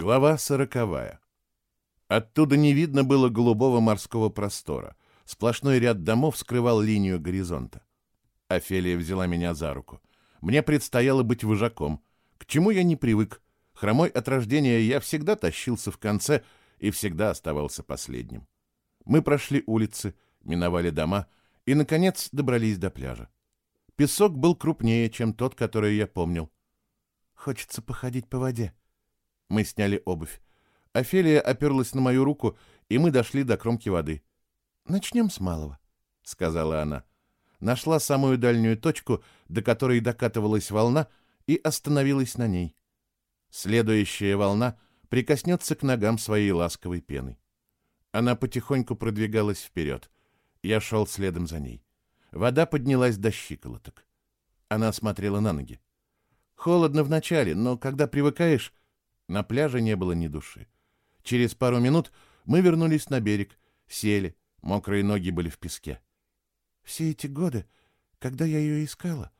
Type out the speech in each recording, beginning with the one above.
Глава сороковая. Оттуда не видно было голубого морского простора. Сплошной ряд домов скрывал линию горизонта. Офелия взяла меня за руку. Мне предстояло быть вожаком. К чему я не привык. Хромой от рождения я всегда тащился в конце и всегда оставался последним. Мы прошли улицы, миновали дома и, наконец, добрались до пляжа. Песок был крупнее, чем тот, который я помнил. «Хочется походить по воде», мы сняли обувь. Офелия оперлась на мою руку, и мы дошли до кромки воды. «Начнем с малого», — сказала она. Нашла самую дальнюю точку, до которой докатывалась волна, и остановилась на ней. Следующая волна прикоснется к ногам своей ласковой пеной. Она потихоньку продвигалась вперед. Я шел следом за ней. Вода поднялась до щиколоток. Она смотрела на ноги. Холодно вначале, но когда привыкаешь, на пляже не было ни души. Через пару минут мы вернулись на берег, сели, мокрые ноги были в песке. Все эти годы, когда я ее искала,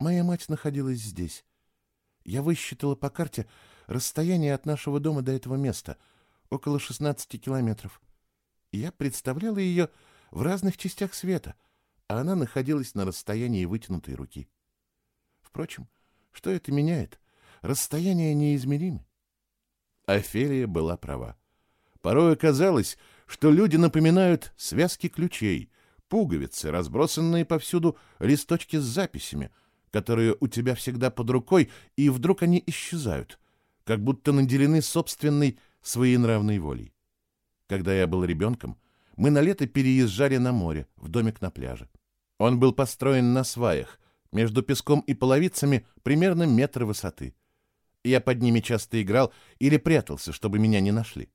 моя мать находилась здесь. Я высчитала по карте расстояние от нашего дома до этого места, около 16 километров. Я представляла ее в разных частях света, а она находилась на расстоянии вытянутой руки. Впрочем, что это меняет? Расстояние неизмеримы. Офелия была права. Порой казалось, что люди напоминают связки ключей, пуговицы, разбросанные повсюду листочки с записями, которые у тебя всегда под рукой, и вдруг они исчезают, как будто наделены собственной своенравной волей. Когда я был ребенком, мы на лето переезжали на море, в домик на пляже. Он был построен на сваях, между песком и половицами примерно метр высоты. Я под ними часто играл или прятался, чтобы меня не нашли.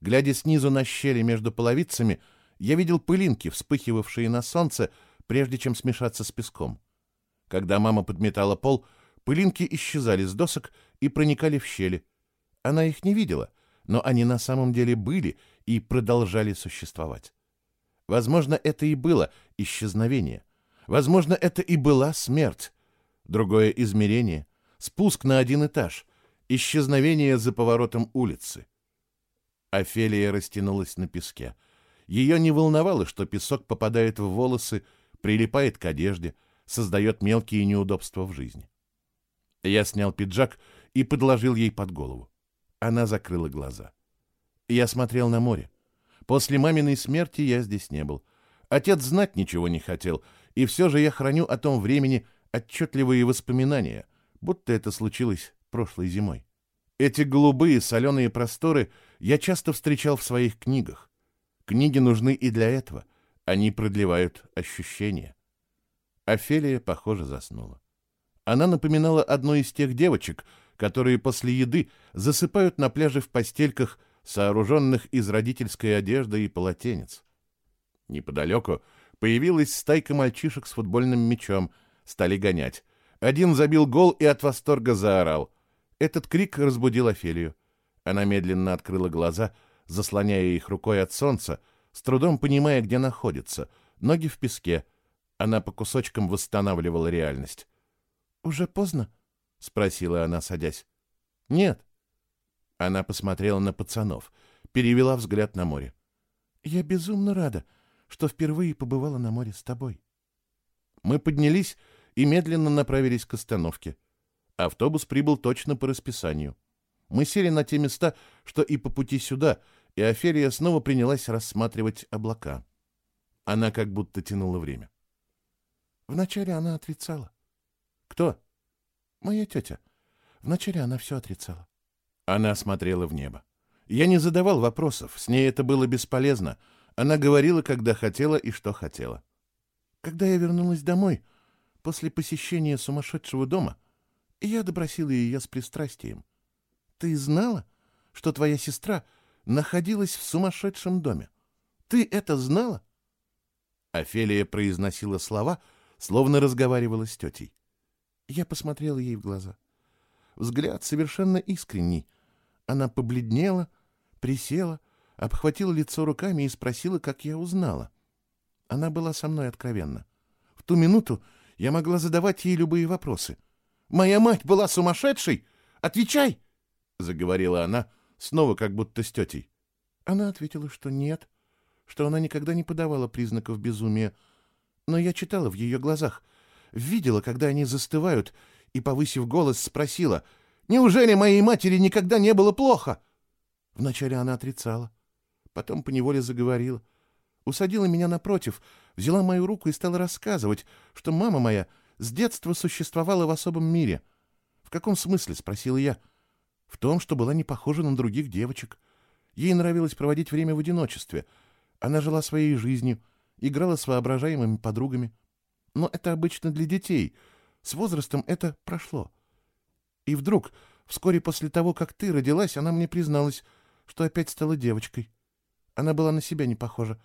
Глядя снизу на щели между половицами, я видел пылинки, вспыхивавшие на солнце, прежде чем смешаться с песком. Когда мама подметала пол, пылинки исчезали с досок и проникали в щели. Она их не видела, но они на самом деле были и продолжали существовать. Возможно, это и было исчезновение. Возможно, это и была смерть. Другое измерение — спуск на один этаж, исчезновение за поворотом улицы. Офелия растянулась на песке. Ее не волновало, что песок попадает в волосы, прилипает к одежде, создает мелкие неудобства в жизни. Я снял пиджак и подложил ей под голову. Она закрыла глаза. Я смотрел на море. После маминой смерти я здесь не был. Отец знать ничего не хотел, и все же я храню о том времени отчетливые воспоминания — будто это случилось прошлой зимой. Эти голубые соленые просторы я часто встречал в своих книгах. Книги нужны и для этого. Они продлевают ощущения. Офелия, похоже, заснула. Она напоминала одну из тех девочек, которые после еды засыпают на пляже в постельках, сооруженных из родительской одежды и полотенец. Неподалеку появилась стайка мальчишек с футбольным мячом, стали гонять. Один забил гол и от восторга заорал. Этот крик разбудил Офелию. Она медленно открыла глаза, заслоняя их рукой от солнца, с трудом понимая, где находится. Ноги в песке. Она по кусочкам восстанавливала реальность. «Уже поздно?» — спросила она, садясь. «Нет». Она посмотрела на пацанов, перевела взгляд на море. «Я безумно рада, что впервые побывала на море с тобой». Мы поднялись и медленно направились к остановке. Автобус прибыл точно по расписанию. Мы сели на те места, что и по пути сюда, и Офелия снова принялась рассматривать облака. Она как будто тянула время. Вначале она отрицала. Кто? Моя тетя. Вначале она все отрицала. Она смотрела в небо. Я не задавал вопросов, с ней это было бесполезно. Она говорила, когда хотела и что хотела. Когда я вернулась домой, после посещения сумасшедшего дома, я допросила ее с пристрастием. Ты знала, что твоя сестра находилась в сумасшедшем доме? Ты это знала? Офелия произносила слова, словно разговаривала с тетей. Я посмотрела ей в глаза. Взгляд совершенно искренний. Она побледнела, присела, обхватила лицо руками и спросила, как я узнала. Она была со мной откровенна. В ту минуту я могла задавать ей любые вопросы. «Моя мать была сумасшедшей? Отвечай!» — заговорила она, снова как будто с тетей. Она ответила, что нет, что она никогда не подавала признаков безумия. Но я читала в ее глазах, видела, когда они застывают, и, повысив голос, спросила, «Неужели моей матери никогда не было плохо?» Вначале она отрицала, потом поневоле заговорила, усадила меня напротив, взяла мою руку и стала рассказывать, что мама моя с детства существовала в особом мире. «В каком смысле?» — спросила я. «В том, что была не похожа на других девочек. Ей нравилось проводить время в одиночестве. Она жила своей жизнью, играла с воображаемыми подругами. Но это обычно для детей. С возрастом это прошло. И вдруг, вскоре после того, как ты родилась, она мне призналась, что опять стала девочкой. Она была на себя не похожа.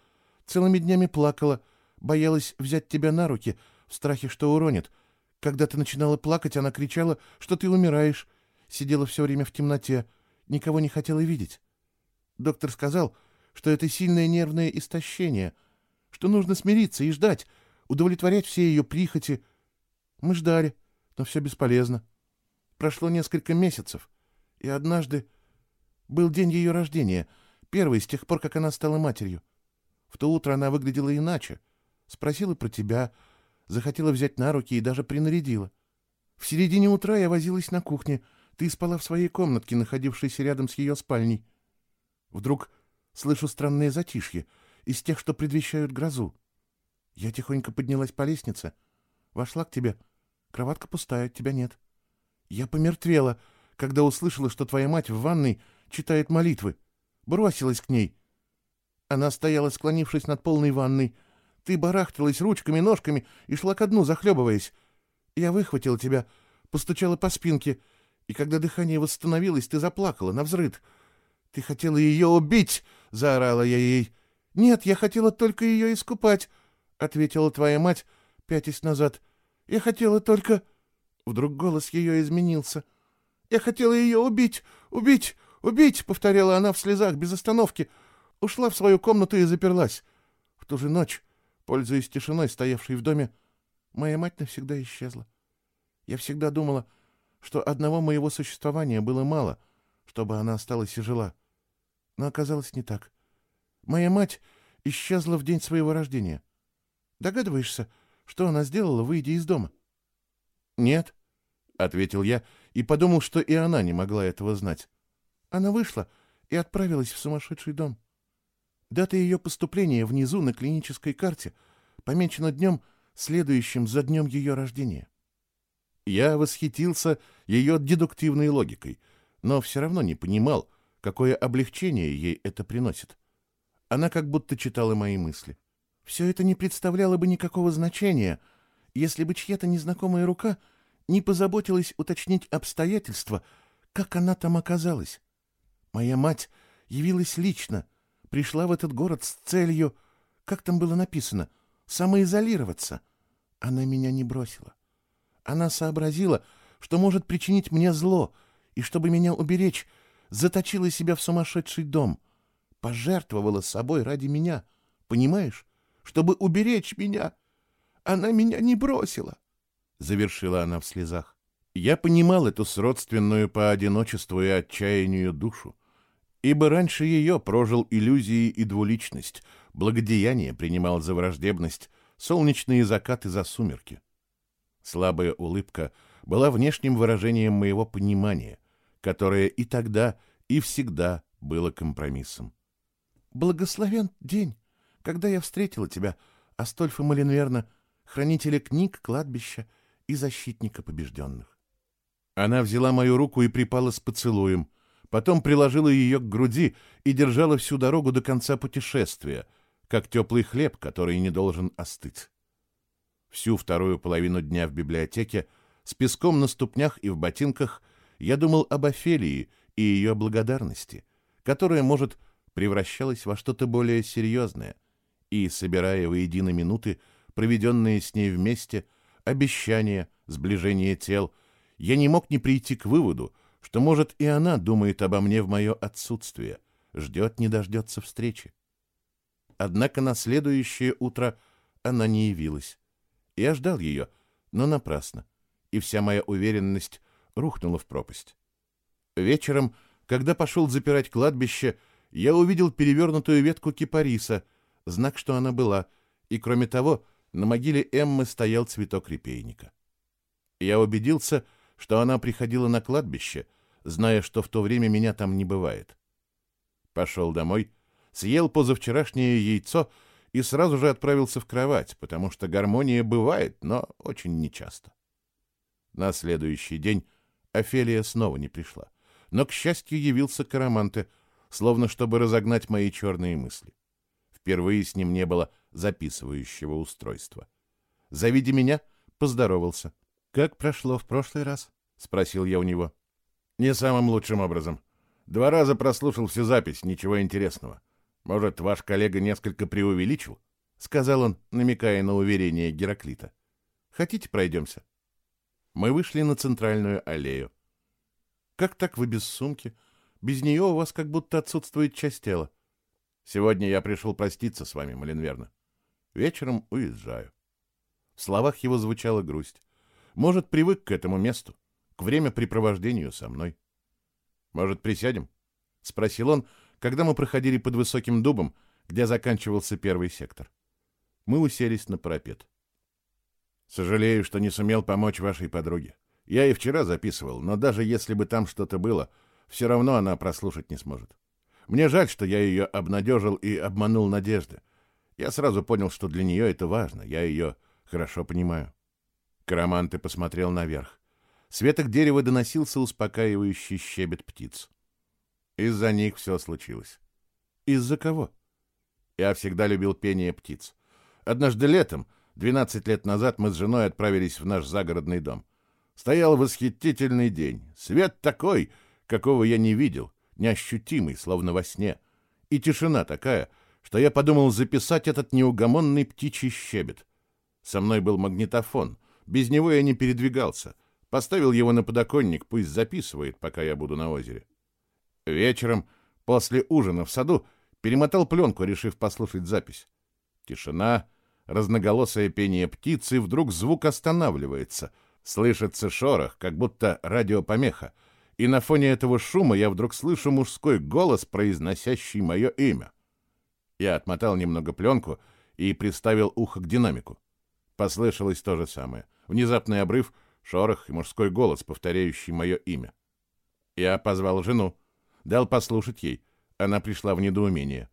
Целыми днями плакала, боялась взять тебя на руки, в страхе, что уронит. Когда ты начинала плакать, она кричала, что ты умираешь. Сидела все время в темноте, никого не хотела видеть. Доктор сказал, что это сильное нервное истощение, что нужно смириться и ждать, удовлетворять все ее прихоти. Мы ждали, но все бесполезно. Прошло несколько месяцев, и однажды был день ее рождения, первый с тех пор, как она стала матерью. В то утро она выглядела иначе. Спросила про тебя, захотела взять на руки и даже принарядила. В середине утра я возилась на кухне. Ты спала в своей комнатке, находившейся рядом с ее спальней. Вдруг слышу странные затишье, из тех, что предвещают грозу. Я тихонько поднялась по лестнице, вошла к тебе. Кроватка пустая, тебя нет. Я помертвела, когда услышала, что твоя мать в ванной читает молитвы. Бросилась к ней. Она стояла, склонившись над полной ванной. Ты барахталась ручками, ножками и шла ко дну, захлебываясь. Я выхватила тебя, постучала по спинке, и когда дыхание восстановилось, ты заплакала на взрыд. Ты хотела ее убить, — заорала я ей. Нет, я хотела только ее искупать, — ответила твоя мать, пятясь назад. Я хотела только... Вдруг голос ее изменился. Я хотела ее убить, убить, убить, — повторяла она в слезах без остановки. Ушла в свою комнату и заперлась. В ту же ночь Пользуясь тишиной, стоявшей в доме, моя мать навсегда исчезла. Я всегда думала, что одного моего существования было мало, чтобы она осталась и жила. Но оказалось не так. Моя мать исчезла в день своего рождения. Догадываешься, что она сделала, выйдя из дома? — Нет, — ответил я и подумал, что и она не могла этого знать. Она вышла и отправилась в сумасшедший дом. — Дата ее поступления внизу на клинической карте помечена днем, следующим за днем ее рождения. Я восхитился ее дедуктивной логикой, но все равно не понимал, какое облегчение ей это приносит. Она как будто читала мои мысли. Все это не представляло бы никакого значения, если бы чья-то незнакомая рука не позаботилась уточнить обстоятельства, как она там оказалась. Моя мать явилась лично, пришла в этот город с целью, как там было написано, самоизолироваться. Она меня не бросила. Она сообразила, что может причинить мне зло, и чтобы меня уберечь, заточила себя в сумасшедший дом. Пожертвовала собой ради меня, понимаешь? Чтобы уберечь меня. Она меня не бросила, — завершила она в слезах. Я понимал эту сродственную по одиночеству и отчаянию душу ибо раньше ее прожил иллюзии и двуличность, благодеяние принимал за враждебность, солнечные закаты за сумерки. Слабая улыбка была внешним выражением моего понимания, которое и тогда, и всегда было компромиссом. «Благословен день, когда я встретила тебя, Астольфа Малинверна, хранителя книг, кладбища и защитника побежденных». Она взяла мою руку и припала с поцелуем — потом приложила ее к груди и держала всю дорогу до конца путешествия, как теплый хлеб, который не должен остыть. Всю вторую половину дня в библиотеке, с песком на ступнях и в ботинках, я думал об Офелии и ее благодарности, которая, может, превращалась во что-то более серьезное, и, собирая воедино минуты, проведенные с ней вместе, обещания, сближение тел, я не мог не прийти к выводу, что, может, и она думает обо мне в мое отсутствие, ждет не дождется встречи. Однако на следующее утро она не явилась. Я ждал ее, но напрасно, и вся моя уверенность рухнула в пропасть. Вечером, Когда пошел запирать кладбище, я увидел перевернутую ветку кипариса, знак, что она была, и, кроме того, на могиле Эммы стоял цветок репейника. Я убедился, что она приходила на кладбище, зная, что в то время меня там не бывает. Пошел домой, съел позавчерашнее яйцо и сразу же отправился в кровать, потому что гармония бывает, но очень нечасто. На следующий день Офелия снова не пришла, но, к счастью, явился Караманте, словно чтобы разогнать мои черные мысли. Впервые с ним не было записывающего устройства. Завидя меня, поздоровался. «Как прошло в прошлый раз?» — спросил я у него. «Не самым лучшим образом. Два раза прослушал всю запись, ничего интересного. Может, ваш коллега несколько преувеличил?» — сказал он, намекая на уверение Гераклита. «Хотите, пройдемся?» Мы вышли на центральную аллею. «Как так вы без сумки? Без нее у вас как будто отсутствует часть тела. Сегодня я пришел проститься с вами, Малинверна. Вечером уезжаю». В словах его звучала грусть. Может, привык к этому месту, к времяпрепровождению со мной. «Может, присядем?» — спросил он, когда мы проходили под высоким дубом, где заканчивался первый сектор. Мы уселись на парапет. «Сожалею, что не сумел помочь вашей подруге. Я и вчера записывал, но даже если бы там что-то было, все равно она прослушать не сможет. Мне жаль, что я ее обнадежил и обманул надежды. Я сразу понял, что для нее это важно, я ее хорошо понимаю». Караманте посмотрел наверх. С веток дерева доносился успокаивающий щебет птиц. Из-за них все случилось. Из-за кого? Я всегда любил пение птиц. Однажды летом, 12 лет назад, мы с женой отправились в наш загородный дом. Стоял восхитительный день. Свет такой, какого я не видел, неощутимый, словно во сне. И тишина такая, что я подумал записать этот неугомонный птичий щебет. Со мной был магнитофон — без него я не передвигался. Поставил его на подоконник, пусть записывает, пока я буду на озере. Вечером, после ужина в саду, перемотал пленку, решив послушать запись. Тишина, разноголосое пение птицы, и вдруг звук останавливается. Слышится шорох, как будто радиопомеха. И на фоне этого шума я вдруг слышу мужской голос, произносящий мое имя. Я отмотал немного пленку и приставил ухо к динамику. Послышалось то же самое. Внезапный обрыв, шорох и мужской голос, повторяющий мое имя. Я позвал жену, дал послушать ей. Она пришла в недоумение.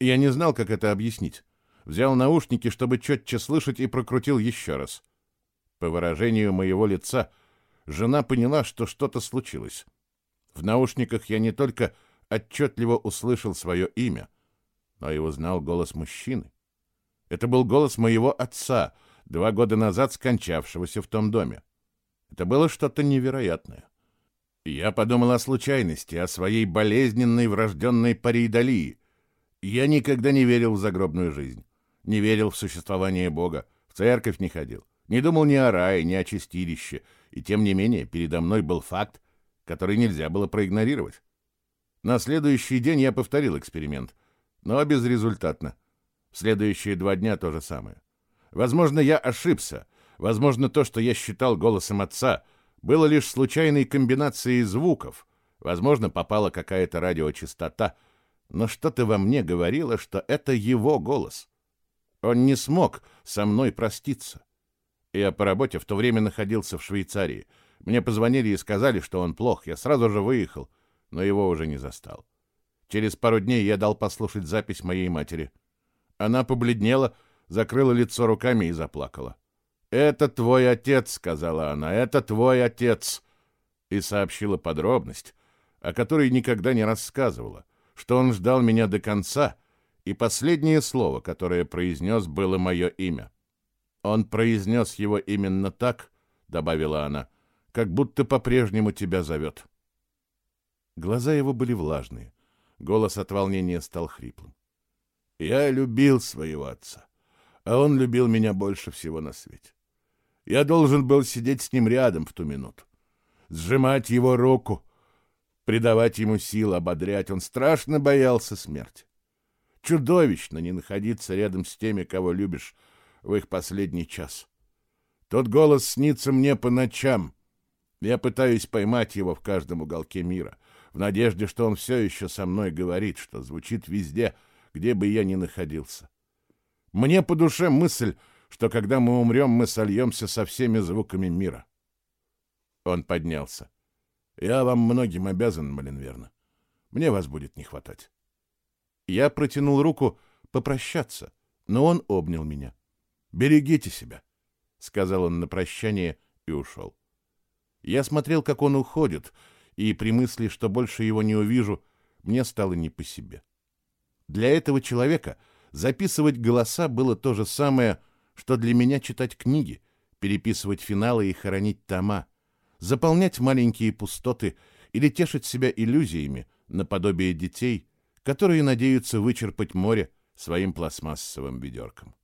Я не знал, как это объяснить. Взял наушники, чтобы четче слышать, и прокрутил еще раз. По выражению моего лица, жена поняла, что что-то случилось. В наушниках я не только отчетливо услышал свое имя, но и узнал голос мужчины. Это был голос моего отца, два года назад скончавшегося в том доме. Это было что-то невероятное. Я подумал о случайности, о своей болезненной врожденной пареидолии. Я никогда не верил в загробную жизнь, не верил в существование Бога, в церковь не ходил, не думал ни о рае, ни о чистилище, и тем не менее передо мной был факт, который нельзя было проигнорировать. На следующий день я повторил эксперимент, но безрезультатно. В следующие два дня то же самое. Возможно, я ошибся. Возможно, то, что я считал голосом отца, было лишь случайной комбинацией звуков. Возможно, попала какая-то радиочастота. Но что-то во мне говорило, что это его голос. Он не смог со мной проститься. Я по работе в то время находился в Швейцарии. Мне позвонили и сказали, что он плох. Я сразу же выехал, но его уже не застал. Через пару дней я дал послушать запись моей матери. Она побледнела, закрыла лицо руками и заплакала. «Это твой отец», — сказала она, — «это твой отец», и сообщила подробность, о которой никогда не рассказывала, что он ждал меня до конца, и последнее слово, которое произнес, было мое имя. «Он произнес его именно так», — добавила она, — «как будто по-прежнему тебя зовет». Глаза его были влажные, голос от волнения стал хриплым. «Я любил своего отца а он любил меня больше всего на свете. Я должен был сидеть с ним рядом в ту минуту, сжимать его руку, придавать ему сил, ободрять. Он страшно боялся смерти. Чудовищно не находиться рядом с теми, кого любишь в их последний час. Тот голос снится мне по ночам. Я пытаюсь поймать его в каждом уголке мира, в надежде, что он все еще со мной говорит, что звучит везде, где бы я ни находился. Мне по душе мысль, что когда мы умрем, мы сольемся со всеми звуками мира. Он поднялся. Я вам многим обязан, Малинверна. Мне вас будет не хватать. Я протянул руку попрощаться, но он обнял меня. «Берегите себя», — сказал он на прощание и ушел. Я смотрел, как он уходит, и при мысли, что больше его не увижу, мне стало не по себе. Для этого человека записывать голоса было то же самое, что для меня читать книги, переписывать финалы и хоронить тома, заполнять маленькие пустоты или тешить себя иллюзиями наподобие детей, которые надеются вычерпать море своим пластмассовым ведерком.